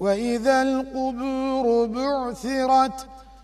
وإذا القبور بعثرت